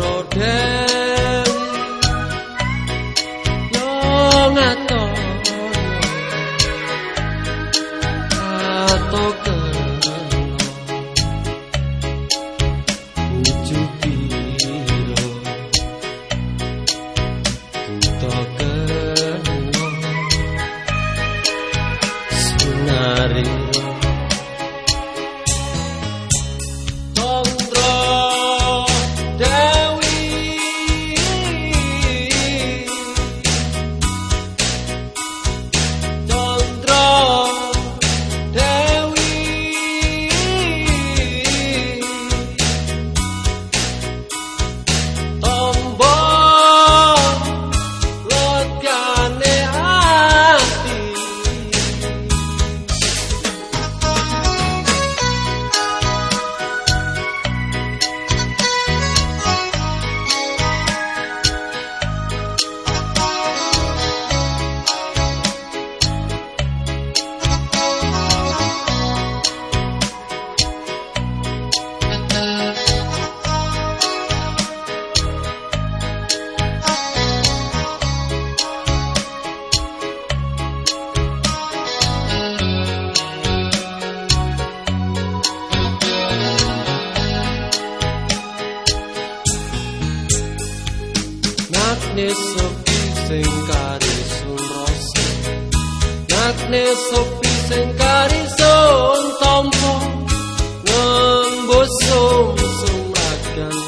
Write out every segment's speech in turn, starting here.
otro. Sopi sing kari sun rasa Nakne sopi sing kari sun tompo Ngembusung sumragan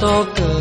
とか